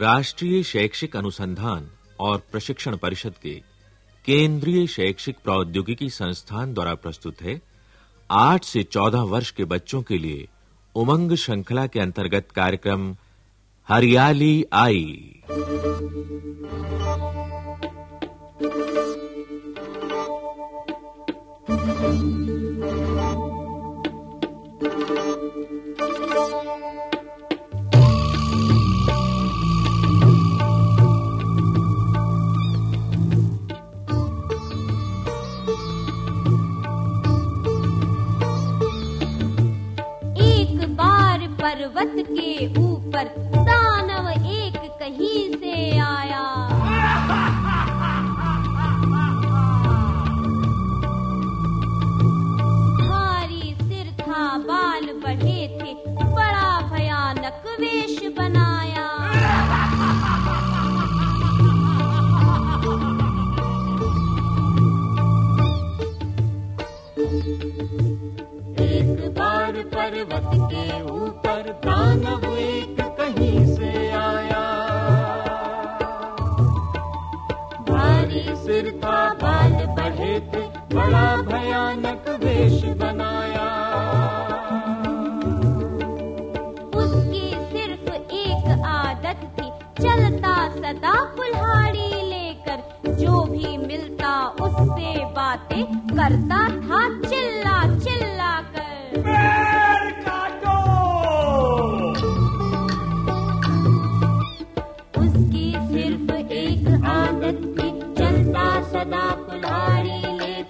राष्ट्रीय शैक्षिक अनुसंधान और प्रशिक्षण परिषद के केंद्रीय शैक्षिक प्रौद्योगिकी संस्थान द्वारा प्रस्तुत है। 8 से 14 वर्ष के बच्चों के लिए उमंग श्रृंखला के अंतर्गत कार्यक्रम हरियाली आई। पर्वत के ऊपर दानव एक कहीं से आया। उसकी सिर्फ़ एक आदत थी, चलता सदा कुल्हाड़ी लेकर। जो भी मिलता उससे बातें करता था, चिल्ला चिल्ला कर। चलता सदा कुल्हाड़ी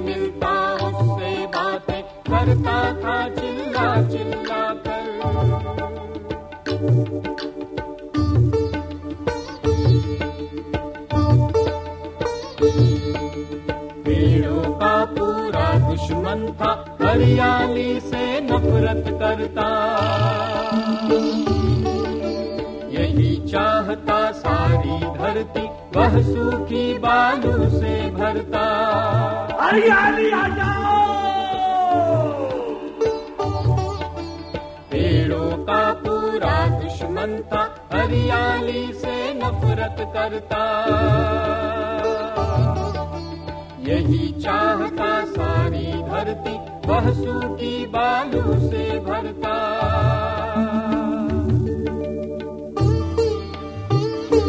मिलता पेड़ों का पूरा दुश्मन था, हरियाली से नफरत करता। यही चाहता सारी धरती वह सूखी बालू से भरता। हरियाली आ जाओ। पेड़ों का पूरा दुश्मन था हरियाली से नफरत करता। यही चाहता सारी धरती वह सूखी बालू से भरता।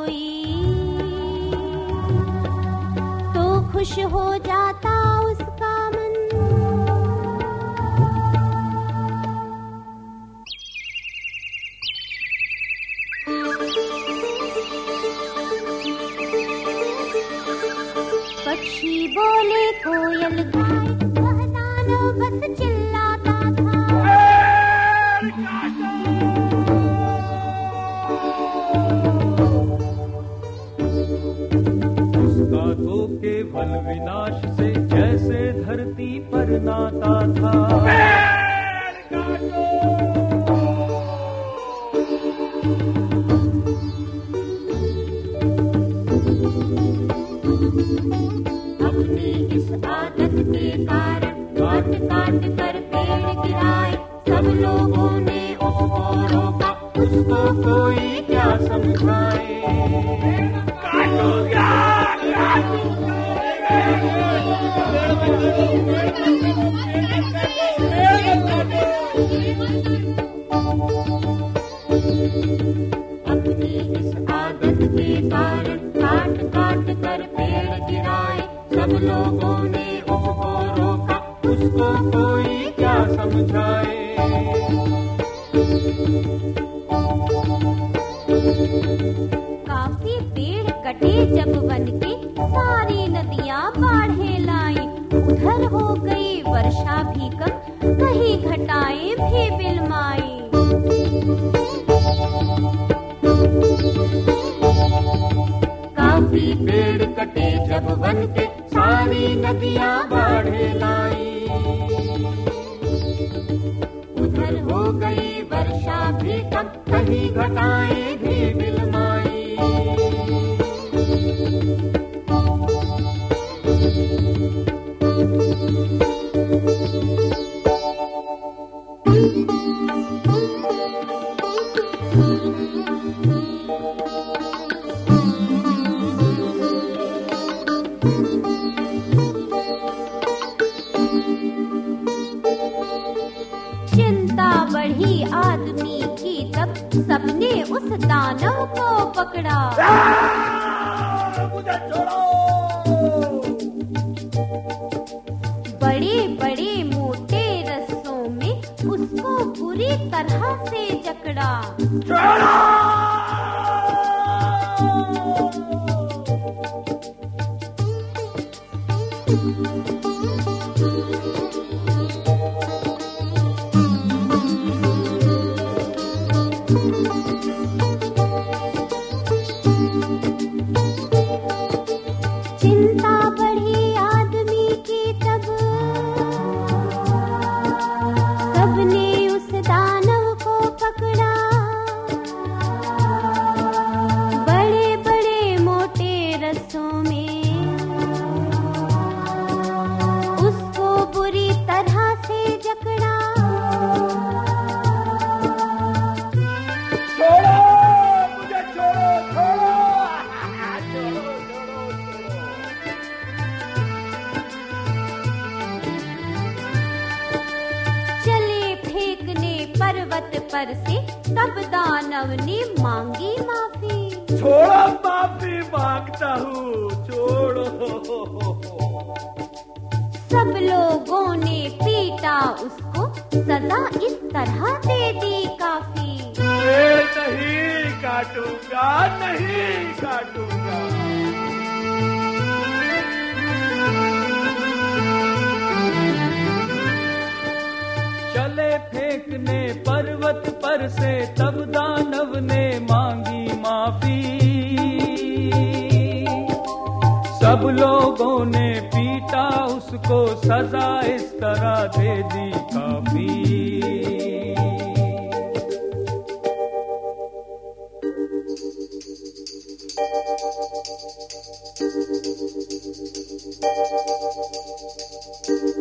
कोई। तो खुश हो जाता उसका मन। पक्षी बोले कोयल वह बस चिल्लाता था। केवल विनाश से जैसे धरती पर नाता था। काफ़ी पेड़ कटे जब वन के सारी नदियाँ बाढ़े लाई उधर हो गई वर्षा भी कम, कहीं घटाएँ भी बिलमाई काफ़ी पेड़ कटे जब वन के सारी नदियाँ बाढ़े लाई उधर हो गई वर्षा भी कम कहीं घटाएँ भी दानव को पकड़ा। मुझे छोड़ो बड़े बड़े मोटे रस्सों में उसको पूरी तरह से जकड़ा। Música माफ़ी माँगता हूँ छोड़ो। सब लोगों ने पीटा उसको सजा इस तरह दे दी काफ़ी। नहीं काटूँगा नहीं काटूँगा। चले फेंकने पर्वत पर से तब दानव ने मांगी सब लोगों ने पीटा, उसको सजा इस तरह दे दी काफ़ी।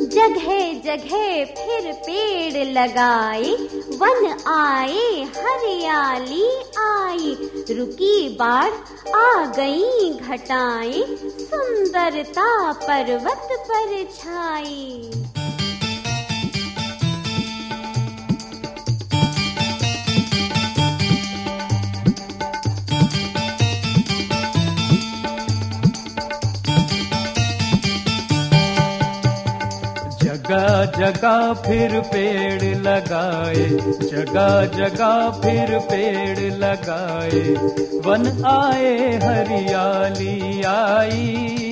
जगह जगह फिर पेड़ लगाए, वन आए, हरियाली आई, रुकी बाढ़ आ गई, घटाएँ। सुंदरता पर्वत पर छाई। जगह जगह फिर पेड़ लगाए जगह जगह फिर पेड़ लगाए। वन आए, हरियाली आई।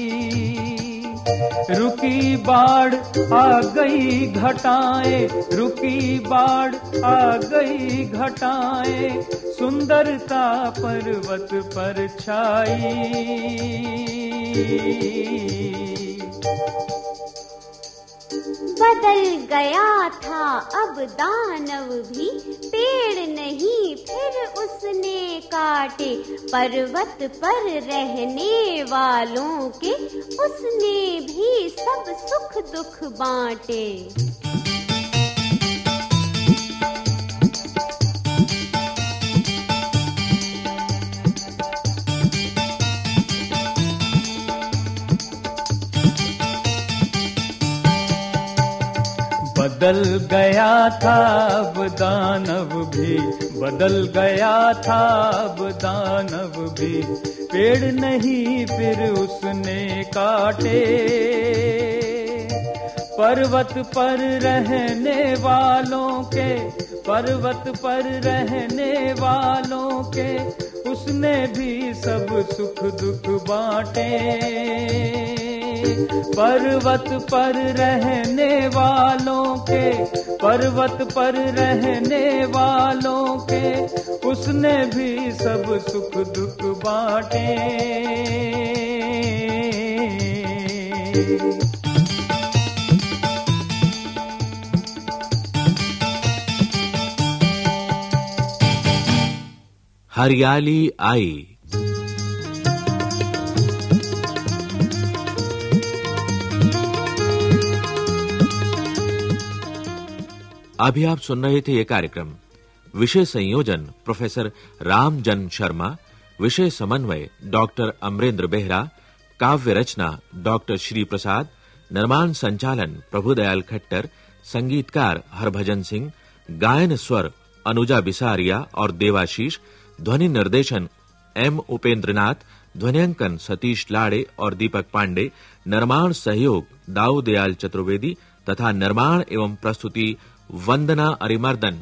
रुकी बाढ़ आ गई घटाए रुकी बाढ़ आ गई घटाए सुंदरता पर्वत पर छाई। बदल गया था, अब दानव भी पेड़ नहीं, फिर उसने काटे। पर्वत पर रहने वालों के उसने भी सब सुख दुख बांटे। बदल गया था अब दानव भी, बदल गया था अब दानव भी। पेड़ नहीं, फिर उसने काटे। पर्वत पर रहने वालों के, पर्वत पर रहने वालों के, उसने भी सब सुख दुख बांटे। पर्वत पर रहने वालों के, पर्वत पर रहने वालों के, उसने भी सब सुख दुख बांटे। हरियाली आई। अभी आप सुन रहे थे ये कार्यक्रम। विषय संयोजन, प्रोफेसर रामजन शर्मा। विषय समन्वय, डॉक्टर अमरेंद्र बेहरा। काव्य रचना, डॉक्टर श्री प्रसाद निर्माण संचालन, प्रभुदयाल खट्टर। संगीतकार हरभजन सिंह। गायन स्वर, अनुजा बिसारिया और देवाशीष। ध्वनि निर्देशन, एम उपेंद्रनाथ। ध्वनियांकन, सतीश लाड़े और दीपक पांडे। निर्माण सहयोग दाऊ दयाल चतुर्वेदी। तथा निर्माण एवं प्रस्तुति वंदना अरिमर्दन।